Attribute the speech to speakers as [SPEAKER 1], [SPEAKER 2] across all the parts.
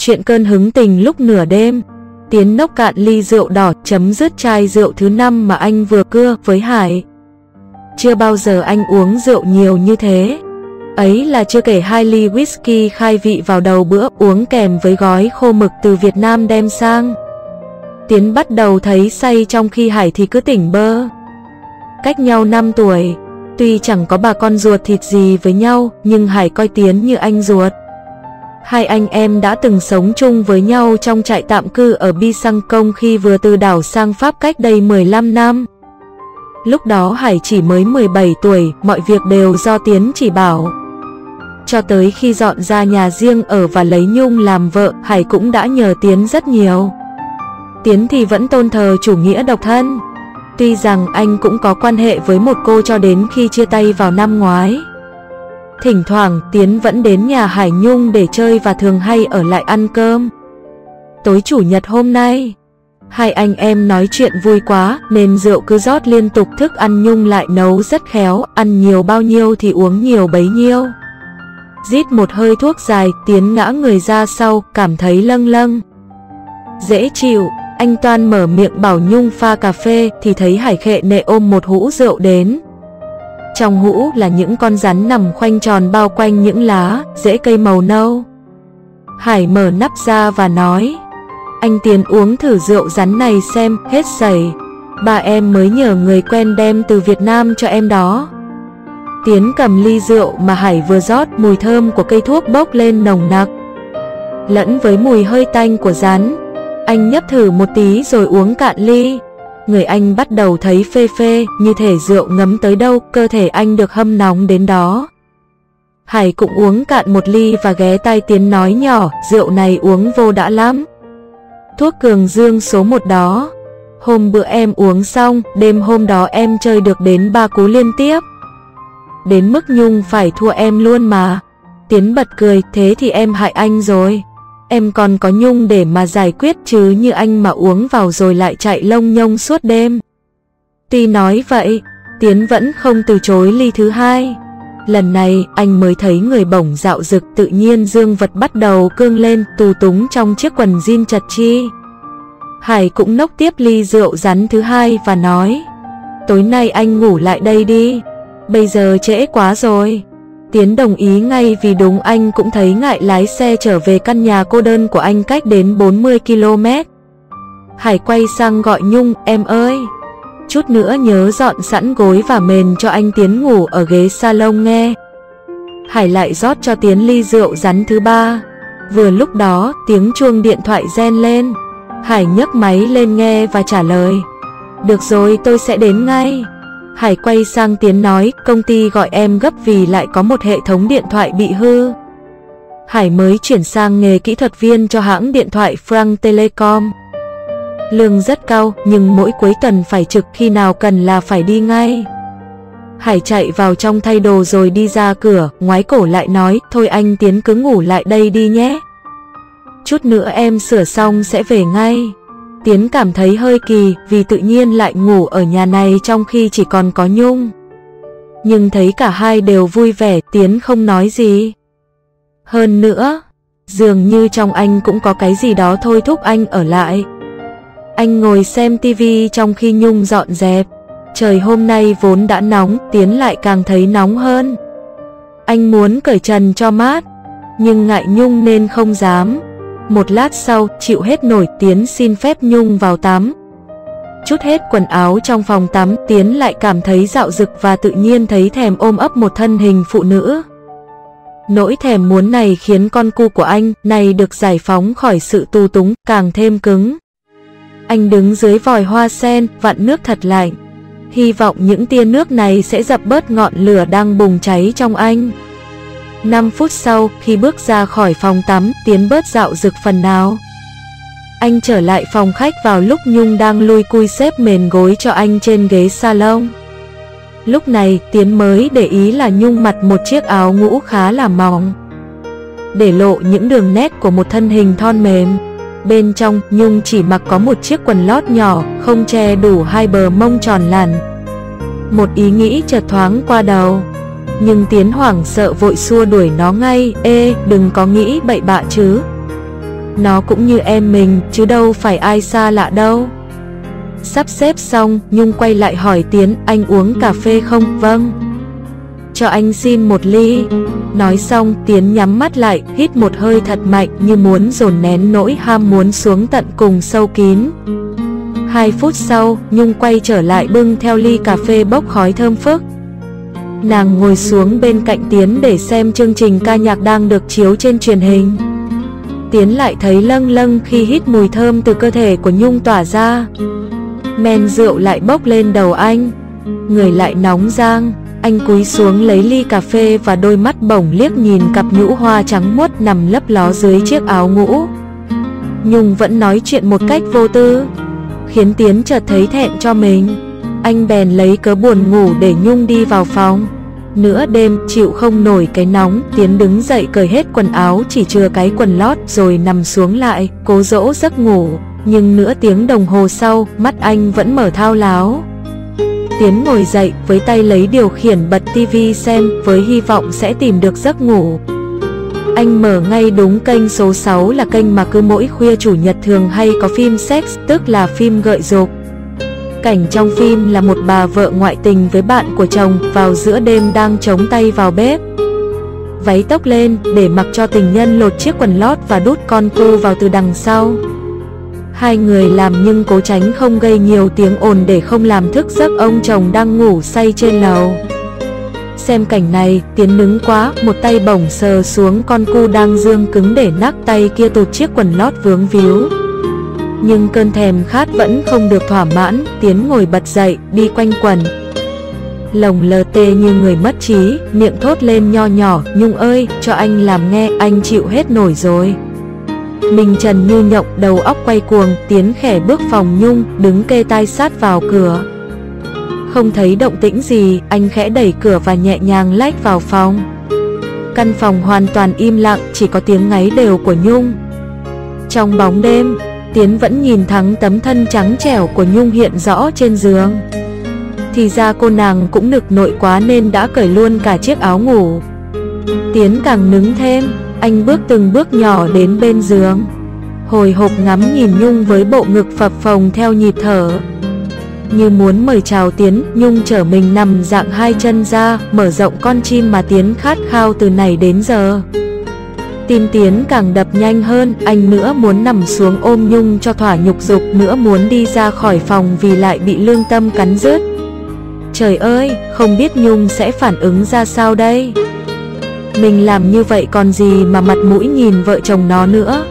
[SPEAKER 1] chuyện cơn hứng tình lúc nửa đêm. Tiến nốc cạn ly rượu đỏ chấm dứt chai rượu thứ năm mà anh vừa cưa với Hải. Chưa bao giờ anh uống rượu nhiều như thế. Ấy là chưa kể hai ly whisky khai vị vào đầu bữa uống kèm với gói khô mực từ Việt Nam đem sang. Tiến bắt đầu thấy say trong khi Hải thì cứ tỉnh bơ. Cách nhau 5 tuổi, tuy chẳng có bà con ruột thịt gì với nhau, nhưng Hải coi Tiến như anh ruột. Hai anh em đã từng sống chung với nhau trong trại tạm cư ở Bi Sang Công khi vừa từ đảo sang Pháp cách đây 15 năm. Lúc đó Hải chỉ mới 17 tuổi, mọi việc đều do Tiến chỉ bảo. Cho tới khi dọn ra nhà riêng ở và lấy Nhung làm vợ, Hải cũng đã nhờ Tiến rất nhiều. Tiến thì vẫn tôn thờ chủ nghĩa độc thân. Tuy rằng anh cũng có quan hệ với một cô cho đến khi chia tay vào năm ngoái. Thỉnh thoảng Tiến vẫn đến nhà Hải Nhung để chơi và thường hay ở lại ăn cơm. Tối chủ nhật hôm nay, hai anh em nói chuyện vui quá nên rượu cứ rót liên tục thức ăn Nhung lại nấu rất khéo, ăn nhiều bao nhiêu thì uống nhiều bấy nhiêu. Rít một hơi thuốc dài, Tiến ngã người ra sau, cảm thấy lâng lâng. Dễ chịu, anh Toan mở miệng bảo Nhung pha cà phê thì thấy Hải Khệ nệ ôm một hũ rượu đến. Trong hũ là những con rắn nằm khoanh tròn bao quanh những lá, rễ cây màu nâu. Hải mở nắp ra và nói, anh Tiến uống thử rượu rắn này xem, hết sẩy. Bà em mới nhờ người quen đem từ Việt Nam cho em đó. Tiến cầm ly rượu mà Hải vừa rót, mùi thơm của cây thuốc bốc lên nồng nặc. Lẫn với mùi hơi tanh của rắn, anh nhấp thử một tí rồi uống cạn ly người anh bắt đầu thấy phê phê, như thể rượu ngấm tới đâu, cơ thể anh được hâm nóng đến đó. Hải cũng uống cạn một ly và ghé tai Tiến nói nhỏ, rượu này uống vô đã lắm. Thuốc cường dương số một đó. Hôm bữa em uống xong, đêm hôm đó em chơi được đến ba cú liên tiếp. Đến mức Nhung phải thua em luôn mà. Tiến bật cười, thế thì em hại anh rồi em còn có nhung để mà giải quyết chứ như anh mà uống vào rồi lại chạy lông nhông suốt đêm. Tuy nói vậy, Tiến vẫn không từ chối ly thứ hai. Lần này anh mới thấy người bổng dạo rực tự nhiên dương vật bắt đầu cương lên tù túng trong chiếc quần jean chật chi. Hải cũng nốc tiếp ly rượu rắn thứ hai và nói Tối nay anh ngủ lại đây đi, bây giờ trễ quá rồi. Tiến đồng ý ngay vì đúng anh cũng thấy ngại lái xe trở về căn nhà cô đơn của anh cách đến 40 km. Hải quay sang gọi Nhung, em ơi. Chút nữa nhớ dọn sẵn gối và mền cho anh Tiến ngủ ở ghế salon nghe. Hải lại rót cho Tiến ly rượu rắn thứ ba. Vừa lúc đó tiếng chuông điện thoại gen lên. Hải nhấc máy lên nghe và trả lời. Được rồi tôi sẽ đến ngay. Hải quay sang Tiến nói, công ty gọi em gấp vì lại có một hệ thống điện thoại bị hư. Hải mới chuyển sang nghề kỹ thuật viên cho hãng điện thoại Frank Telecom. Lương rất cao, nhưng mỗi cuối tuần phải trực khi nào cần là phải đi ngay. Hải chạy vào trong thay đồ rồi đi ra cửa, ngoái cổ lại nói, thôi anh Tiến cứ ngủ lại đây đi nhé. Chút nữa em sửa xong sẽ về ngay. Tiến cảm thấy hơi kỳ vì tự nhiên lại ngủ ở nhà này trong khi chỉ còn có Nhung. Nhưng thấy cả hai đều vui vẻ, Tiến không nói gì. Hơn nữa, dường như trong anh cũng có cái gì đó thôi thúc anh ở lại. Anh ngồi xem tivi trong khi Nhung dọn dẹp. Trời hôm nay vốn đã nóng, Tiến lại càng thấy nóng hơn. Anh muốn cởi trần cho mát, nhưng ngại Nhung nên không dám. Một lát sau, chịu hết nổi Tiến xin phép Nhung vào tắm. Chút hết quần áo trong phòng tắm, Tiến lại cảm thấy dạo dực và tự nhiên thấy thèm ôm ấp một thân hình phụ nữ. Nỗi thèm muốn này khiến con cu của anh này được giải phóng khỏi sự tù túng, càng thêm cứng. Anh đứng dưới vòi hoa sen, vặn nước thật lạnh. Hy vọng những tia nước này sẽ dập bớt ngọn lửa đang bùng cháy trong anh. 5 phút sau, khi bước ra khỏi phòng tắm, Tiến bớt dạo rực phần nào. Anh trở lại phòng khách vào lúc Nhung đang lui cui xếp mền gối cho anh trên ghế salon. Lúc này, Tiến mới để ý là Nhung mặc một chiếc áo ngũ khá là mỏng. Để lộ những đường nét của một thân hình thon mềm. Bên trong, Nhung chỉ mặc có một chiếc quần lót nhỏ, không che đủ hai bờ mông tròn làn. Một ý nghĩ chợt thoáng qua đầu nhưng Tiến hoảng sợ vội xua đuổi nó ngay, ê, đừng có nghĩ bậy bạ chứ. nó cũng như em mình, chứ đâu phải ai xa lạ đâu. Sắp xếp xong, Nhung quay lại hỏi Tiến, anh uống cà phê không? Vâng. Cho anh xin một ly. Nói xong, Tiến nhắm mắt lại, hít một hơi thật mạnh như muốn dồn nén nỗi ham muốn xuống tận cùng sâu kín. Hai phút sau, Nhung quay trở lại bưng theo ly cà phê bốc khói thơm phức. Nàng ngồi xuống bên cạnh Tiến để xem chương trình ca nhạc đang được chiếu trên truyền hình. Tiến lại thấy lâng lâng khi hít mùi thơm từ cơ thể của Nhung tỏa ra. Men rượu lại bốc lên đầu anh, người lại nóng rang. Anh cúi xuống lấy ly cà phê và đôi mắt bổng liếc nhìn cặp nhũ hoa trắng muốt nằm lấp ló dưới chiếc áo ngũ. Nhung vẫn nói chuyện một cách vô tư, khiến Tiến chợt thấy thẹn cho mình. Anh bèn lấy cớ buồn ngủ để Nhung đi vào phòng. Nửa đêm chịu không nổi cái nóng, Tiến đứng dậy cởi hết quần áo chỉ chừa cái quần lót rồi nằm xuống lại, cố dỗ giấc ngủ. Nhưng nửa tiếng đồng hồ sau, mắt anh vẫn mở thao láo. Tiến ngồi dậy với tay lấy điều khiển bật tivi xem với hy vọng sẽ tìm được giấc ngủ. Anh mở ngay đúng kênh số 6 là kênh mà cứ mỗi khuya chủ nhật thường hay có phim sex, tức là phim gợi dục. Cảnh trong phim là một bà vợ ngoại tình với bạn của chồng vào giữa đêm đang chống tay vào bếp. Váy tóc lên để mặc cho tình nhân lột chiếc quần lót và đút con cu vào từ đằng sau. Hai người làm nhưng cố tránh không gây nhiều tiếng ồn để không làm thức giấc ông chồng đang ngủ say trên lầu. Xem cảnh này, Tiến nứng quá, một tay bổng sờ xuống con cu đang dương cứng để nắc tay kia tụt chiếc quần lót vướng víu. Nhưng cơn thèm khát vẫn không được thỏa mãn, Tiến ngồi bật dậy, đi quanh quần. Lồng lờ tê như người mất trí, miệng thốt lên nho nhỏ, Nhung ơi, cho anh làm nghe, anh chịu hết nổi rồi. Mình trần như nhộng, đầu óc quay cuồng, Tiến khẽ bước phòng Nhung, đứng kê tai sát vào cửa. Không thấy động tĩnh gì, anh khẽ đẩy cửa và nhẹ nhàng lách vào phòng. Căn phòng hoàn toàn im lặng, chỉ có tiếng ngáy đều của Nhung. Trong bóng đêm, Tiến vẫn nhìn thắng tấm thân trắng trẻo của Nhung hiện rõ trên giường. Thì ra cô nàng cũng nực nội quá nên đã cởi luôn cả chiếc áo ngủ. Tiến càng nứng thêm, anh bước từng bước nhỏ đến bên giường. Hồi hộp ngắm nhìn Nhung với bộ ngực phập phồng theo nhịp thở. Như muốn mời chào Tiến, Nhung trở mình nằm dạng hai chân ra, mở rộng con chim mà Tiến khát khao từ này đến giờ. Tim Tiến càng đập nhanh hơn, anh nữa muốn nằm xuống ôm Nhung cho thỏa nhục dục, nữa muốn đi ra khỏi phòng vì lại bị lương tâm cắn rứt. Trời ơi, không biết Nhung sẽ phản ứng ra sao đây? Mình làm như vậy còn gì mà mặt mũi nhìn vợ chồng nó nữa?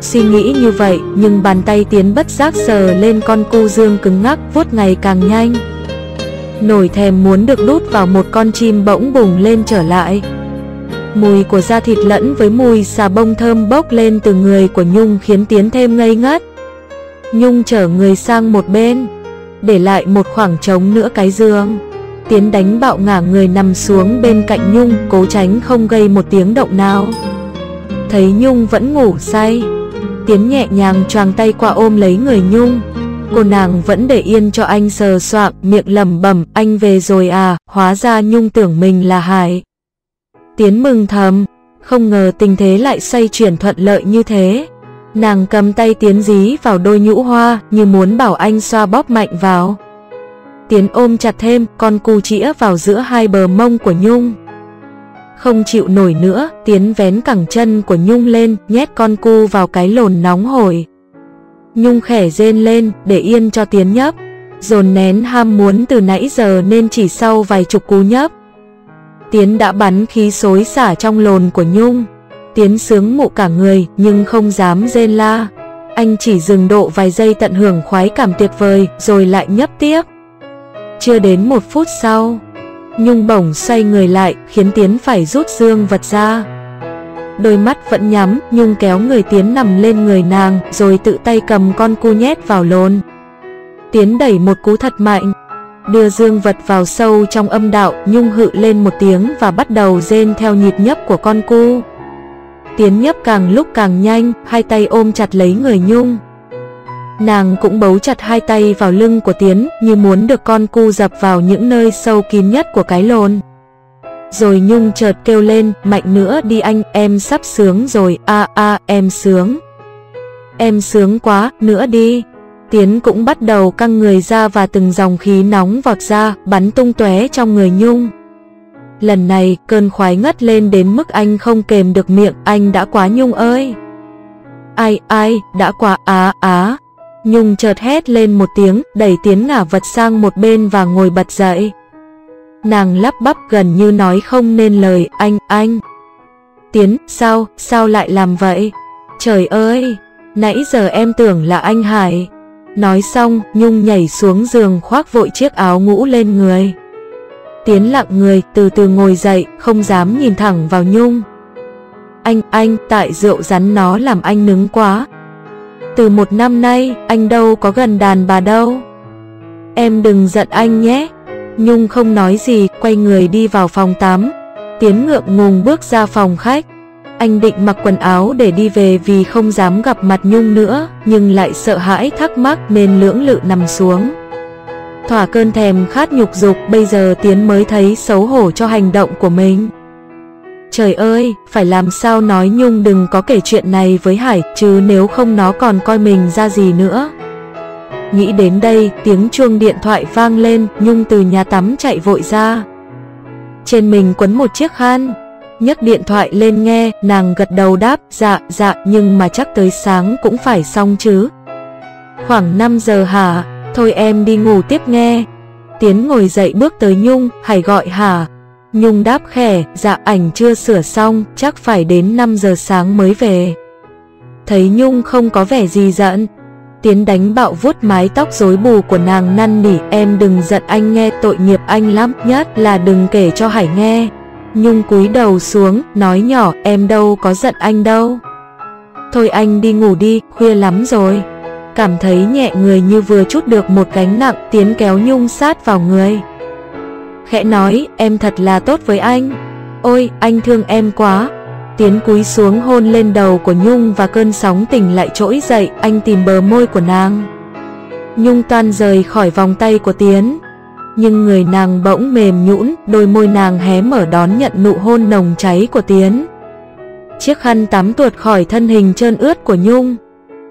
[SPEAKER 1] Suy nghĩ như vậy, nhưng bàn tay Tiến bất giác sờ lên con cu dương cứng ngắc, vuốt ngày càng nhanh. Nổi thèm muốn được đút vào một con chim bỗng bùng lên trở lại. Mùi của da thịt lẫn với mùi xà bông thơm bốc lên từ người của Nhung khiến Tiến thêm ngây ngất. Nhung chở người sang một bên, để lại một khoảng trống nữa cái giường. Tiến đánh bạo ngả người nằm xuống bên cạnh Nhung, cố tránh không gây một tiếng động nào. Thấy Nhung vẫn ngủ say, Tiến nhẹ nhàng choàng tay qua ôm lấy người Nhung. Cô nàng vẫn để yên cho anh sờ soạng, miệng lẩm bẩm, anh về rồi à, hóa ra Nhung tưởng mình là Hải. Tiến mừng thầm, không ngờ tình thế lại xoay chuyển thuận lợi như thế. Nàng cầm tay Tiến dí vào đôi nhũ hoa như muốn bảo anh xoa bóp mạnh vào. Tiến ôm chặt thêm, con cu chĩa vào giữa hai bờ mông của Nhung. Không chịu nổi nữa, Tiến vén cẳng chân của Nhung lên, nhét con cu vào cái lồn nóng hổi. Nhung khẻ rên lên, để yên cho Tiến nhấp. Dồn nén ham muốn từ nãy giờ nên chỉ sau vài chục cú nhấp. Tiến đã bắn khí xối xả trong lồn của Nhung. Tiến sướng mụ cả người nhưng không dám rên la. Anh chỉ dừng độ vài giây tận hưởng khoái cảm tuyệt vời rồi lại nhấp tiếp. Chưa đến một phút sau, Nhung bổng xoay người lại khiến Tiến phải rút dương vật ra. Đôi mắt vẫn nhắm, Nhung kéo người Tiến nằm lên người nàng rồi tự tay cầm con cu nhét vào lồn. Tiến đẩy một cú thật mạnh, đưa dương vật vào sâu trong âm đạo, Nhung hự lên một tiếng và bắt đầu rên theo nhịp nhấp của con cu. Tiến nhấp càng lúc càng nhanh, hai tay ôm chặt lấy người Nhung. Nàng cũng bấu chặt hai tay vào lưng của Tiến như muốn được con cu dập vào những nơi sâu kín nhất của cái lồn. Rồi Nhung chợt kêu lên, mạnh nữa đi anh, em sắp sướng rồi, a a em sướng. em sướng quá, nữa đi. Tiến cũng bắt đầu căng người ra và từng dòng khí nóng vọt ra, bắn tung tóe trong người Nhung. Lần này, cơn khoái ngất lên đến mức anh không kềm được miệng, anh đã quá Nhung ơi. Ai, ai, đã quá, á, á. Nhung chợt hét lên một tiếng, đẩy Tiến ngả vật sang một bên và ngồi bật dậy. Nàng lắp bắp gần như nói không nên lời, anh, anh. Tiến, sao, sao lại làm vậy? Trời ơi, nãy giờ em tưởng là anh Hải. Nói xong, Nhung nhảy xuống giường khoác vội chiếc áo ngũ lên người. Tiến lặng người, từ từ ngồi dậy, không dám nhìn thẳng vào Nhung. Anh, anh, tại rượu rắn nó làm anh nứng quá. Từ một năm nay, anh đâu có gần đàn bà đâu. Em đừng giận anh nhé. Nhung không nói gì, quay người đi vào phòng tắm. Tiến ngượng ngùng bước ra phòng khách. Anh định mặc quần áo để đi về vì không dám gặp mặt Nhung nữa, nhưng lại sợ hãi thắc mắc nên lưỡng lự nằm xuống. Thỏa cơn thèm khát nhục dục, bây giờ Tiến mới thấy xấu hổ cho hành động của mình. Trời ơi, phải làm sao nói Nhung đừng có kể chuyện này với Hải, chứ nếu không nó còn coi mình ra gì nữa. Nghĩ đến đây, tiếng chuông điện thoại vang lên, Nhung từ nhà tắm chạy vội ra. Trên mình quấn một chiếc khăn, nhấc điện thoại lên nghe, nàng gật đầu đáp, dạ, dạ, nhưng mà chắc tới sáng cũng phải xong chứ. Khoảng 5 giờ hả, thôi em đi ngủ tiếp nghe. Tiến ngồi dậy bước tới Nhung, Hải gọi hả. Nhung đáp khẻ, dạ ảnh chưa sửa xong, chắc phải đến 5 giờ sáng mới về. Thấy Nhung không có vẻ gì giận, Tiến đánh bạo vuốt mái tóc rối bù của nàng năn nỉ em đừng giận anh nghe tội nghiệp anh lắm nhất là đừng kể cho Hải nghe. Nhung cúi đầu xuống, nói nhỏ em đâu có giận anh đâu. Thôi anh đi ngủ đi, khuya lắm rồi. Cảm thấy nhẹ người như vừa chút được một gánh nặng, Tiến kéo Nhung sát vào người. Khẽ nói, em thật là tốt với anh. Ôi, anh thương em quá. Tiến cúi xuống hôn lên đầu của Nhung và cơn sóng tình lại trỗi dậy, anh tìm bờ môi của nàng. Nhung toan rời khỏi vòng tay của Tiến, nhưng người nàng bỗng mềm nhũn, đôi môi nàng hé mở đón nhận nụ hôn nồng cháy của Tiến. Chiếc khăn tắm tuột khỏi thân hình trơn ướt của Nhung.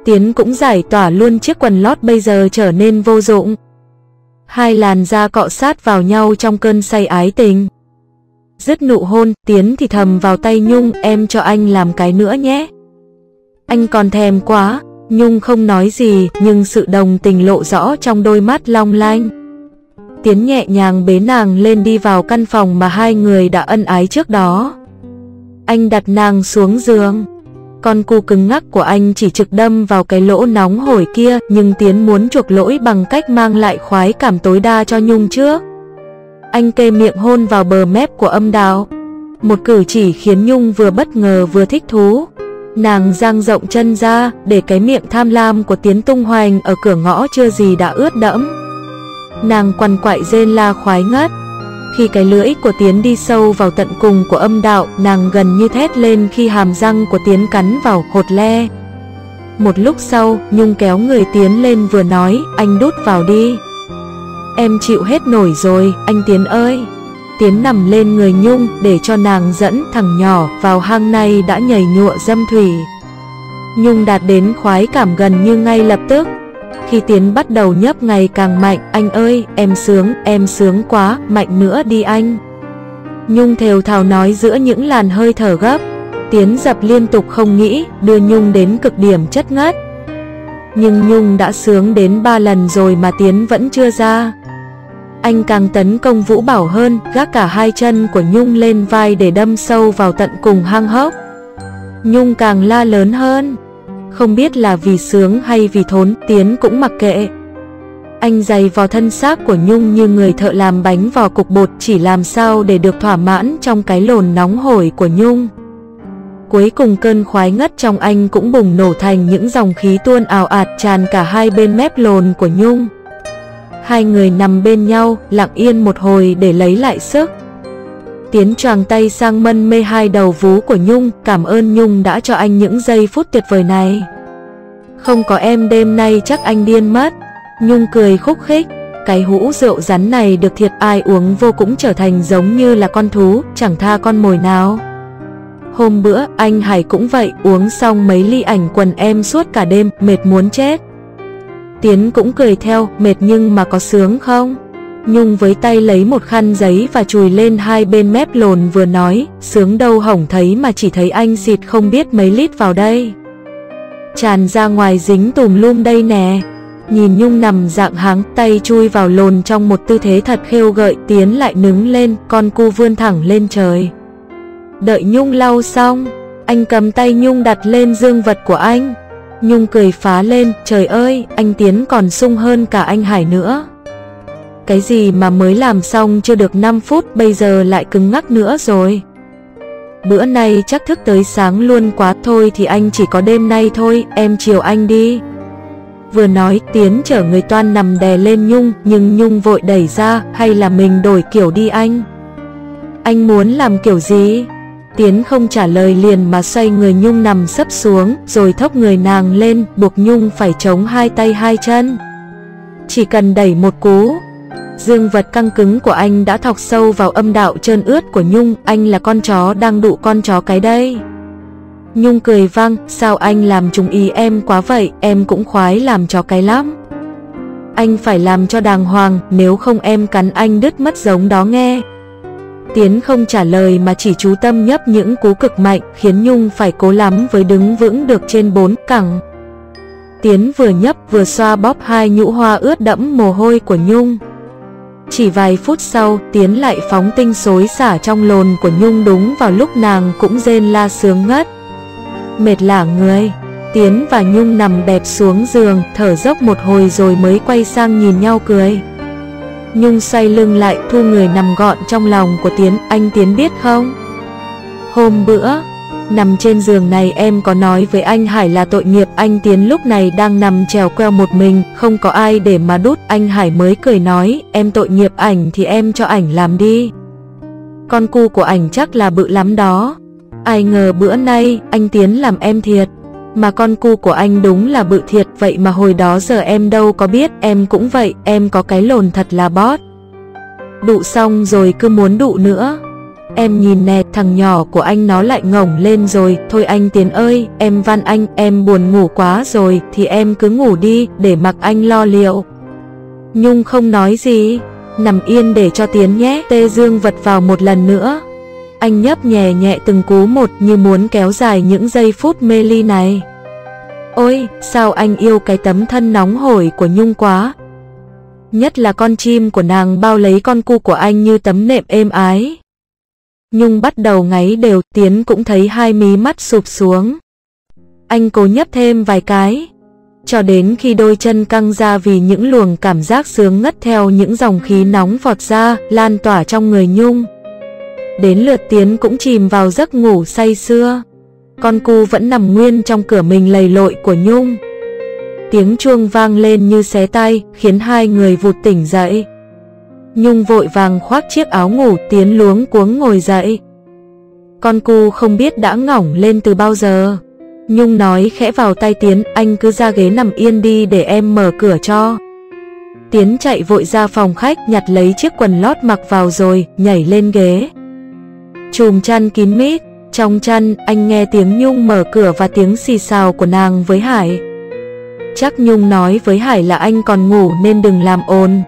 [SPEAKER 1] Tiến cũng giải tỏa luôn chiếc quần lót bây giờ trở nên vô dụng. Hai làn da cọ sát vào nhau trong cơn say ái tình. Dứt nụ hôn, Tiến thì thầm vào tay Nhung, em cho anh làm cái nữa nhé. Anh còn thèm quá, Nhung không nói gì, nhưng sự đồng tình lộ rõ trong đôi mắt long lanh. Tiến nhẹ nhàng bế nàng lên đi vào căn phòng mà hai người đã ân ái trước đó. Anh đặt nàng xuống giường. Con cu cứng ngắc của anh chỉ trực đâm vào cái lỗ nóng hổi kia, nhưng Tiến muốn chuộc lỗi bằng cách mang lại khoái cảm tối đa cho Nhung trước. Anh kê miệng hôn vào bờ mép của âm đào. Một cử chỉ khiến Nhung vừa bất ngờ vừa thích thú. Nàng giang rộng chân ra, để cái miệng tham lam của Tiến tung hoành ở cửa ngõ chưa gì đã ướt đẫm. Nàng quằn quại rên la khoái ngất. Khi cái lưỡi của Tiến đi sâu vào tận cùng của âm đạo, nàng gần như thét lên khi hàm răng của Tiến cắn vào hột le. Một lúc sau, Nhung kéo người Tiến lên vừa nói, anh đút vào đi. Em chịu hết nổi rồi, anh Tiến ơi. Tiến nằm lên người Nhung để cho nàng dẫn thằng nhỏ vào hang này đã nhảy nhụa dâm thủy. Nhung đạt đến khoái cảm gần như ngay lập tức. Khi Tiến bắt đầu nhấp ngày càng mạnh, anh ơi, em sướng, em sướng quá, mạnh nữa đi anh. Nhung thều thào nói giữa những làn hơi thở gấp. Tiến dập liên tục không nghĩ, đưa Nhung đến cực điểm chất ngất. Nhưng Nhung đã sướng đến ba lần rồi mà Tiến vẫn chưa ra anh càng tấn công Vũ Bảo hơn, gác cả hai chân của Nhung lên vai để đâm sâu vào tận cùng hang hốc. Nhung càng la lớn hơn, không biết là vì sướng hay vì thốn, Tiến cũng mặc kệ. Anh dày vào thân xác của Nhung như người thợ làm bánh vò cục bột chỉ làm sao để được thỏa mãn trong cái lồn nóng hổi của Nhung. Cuối cùng cơn khoái ngất trong anh cũng bùng nổ thành những dòng khí tuôn ảo ạt tràn cả hai bên mép lồn của Nhung. Hai người nằm bên nhau, lặng yên một hồi để lấy lại sức. Tiến choàng tay sang mân mê hai đầu vú của Nhung, cảm ơn Nhung đã cho anh những giây phút tuyệt vời này. Không có em đêm nay chắc anh điên mất. Nhung cười khúc khích, cái hũ rượu rắn này được thiệt ai uống vô cũng trở thành giống như là con thú, chẳng tha con mồi nào. Hôm bữa, anh Hải cũng vậy, uống xong mấy ly ảnh quần em suốt cả đêm, mệt muốn chết. Tiến cũng cười theo, mệt nhưng mà có sướng không? Nhung với tay lấy một khăn giấy và chùi lên hai bên mép lồn vừa nói, sướng đâu hỏng thấy mà chỉ thấy anh xịt không biết mấy lít vào đây. Tràn ra ngoài dính tùm lum đây nè. Nhìn Nhung nằm dạng háng, tay chui vào lồn trong một tư thế thật khêu gợi, Tiến lại nứng lên, con cu vươn thẳng lên trời. Đợi Nhung lau xong, anh cầm tay Nhung đặt lên dương vật của anh. Nhung cười phá lên, trời ơi, anh Tiến còn sung hơn cả anh Hải nữa. Cái gì mà mới làm xong chưa được 5 phút bây giờ lại cứng ngắc nữa rồi. Bữa nay chắc thức tới sáng luôn quá thôi thì anh chỉ có đêm nay thôi, em chiều anh đi. Vừa nói Tiến chở người toan nằm đè lên Nhung nhưng Nhung vội đẩy ra hay là mình đổi kiểu đi anh. Anh muốn làm kiểu gì? Tiến không trả lời liền mà xoay người Nhung nằm sấp xuống rồi thốc người nàng lên buộc Nhung phải chống hai tay hai chân. Chỉ cần đẩy một cú Dương vật căng cứng của anh đã thọc sâu vào âm đạo trơn ướt của Nhung, anh là con chó đang đụ con chó cái đây. Nhung cười vang, sao anh làm trùng ý em quá vậy, em cũng khoái làm chó cái lắm. Anh phải làm cho đàng hoàng, nếu không em cắn anh đứt mất giống đó nghe. Tiến không trả lời mà chỉ chú tâm nhấp những cú cực mạnh, khiến Nhung phải cố lắm với đứng vững được trên bốn cẳng. Tiến vừa nhấp vừa xoa bóp hai nhũ hoa ướt đẫm mồ hôi của Nhung. Chỉ vài phút sau, Tiến lại phóng tinh xối xả trong lồn của Nhung đúng vào lúc nàng cũng rên la sướng ngất. Mệt lả người, Tiến và Nhung nằm đẹp xuống giường, thở dốc một hồi rồi mới quay sang nhìn nhau cười. Nhung xoay lưng lại thu người nằm gọn trong lòng của Tiến, anh Tiến biết không? Hôm bữa, Nằm trên giường này em có nói với anh Hải là tội nghiệp anh Tiến lúc này đang nằm trèo queo một mình, không có ai để mà đút. Anh Hải mới cười nói, em tội nghiệp ảnh thì em cho ảnh làm đi. Con cu của ảnh chắc là bự lắm đó. Ai ngờ bữa nay, anh Tiến làm em thiệt. Mà con cu của anh đúng là bự thiệt, vậy mà hồi đó giờ em đâu có biết, em cũng vậy, em có cái lồn thật là bót. Đụ xong rồi cứ muốn đụ nữa. Em nhìn nè, thằng nhỏ của anh nó lại ngổng lên rồi, thôi anh Tiến ơi, em van anh, em buồn ngủ quá rồi, thì em cứ ngủ đi, để mặc anh lo liệu. Nhung không nói gì, nằm yên để cho Tiến nhé, tê dương vật vào một lần nữa. Anh nhấp nhẹ nhẹ từng cú một như muốn kéo dài những giây phút mê ly này. Ôi, sao anh yêu cái tấm thân nóng hổi của Nhung quá. Nhất là con chim của nàng bao lấy con cu của anh như tấm nệm êm ái. Nhung bắt đầu ngáy đều, Tiến cũng thấy hai mí mắt sụp xuống. Anh cố nhấp thêm vài cái, cho đến khi đôi chân căng ra vì những luồng cảm giác sướng ngất theo những dòng khí nóng vọt ra, lan tỏa trong người Nhung. Đến lượt Tiến cũng chìm vào giấc ngủ say sưa. Con cu vẫn nằm nguyên trong cửa mình lầy lội của Nhung. Tiếng chuông vang lên như xé tay, khiến hai người vụt tỉnh dậy. Nhung vội vàng khoác chiếc áo ngủ tiến luống cuống ngồi dậy. Con cu không biết đã ngỏng lên từ bao giờ. Nhung nói khẽ vào tay Tiến, anh cứ ra ghế nằm yên đi để em mở cửa cho. Tiến chạy vội ra phòng khách nhặt lấy chiếc quần lót mặc vào rồi, nhảy lên ghế. Chùm chăn kín mít, trong chăn anh nghe tiếng Nhung mở cửa và tiếng xì xào của nàng với Hải. Chắc Nhung nói với Hải là anh còn ngủ nên đừng làm ồn.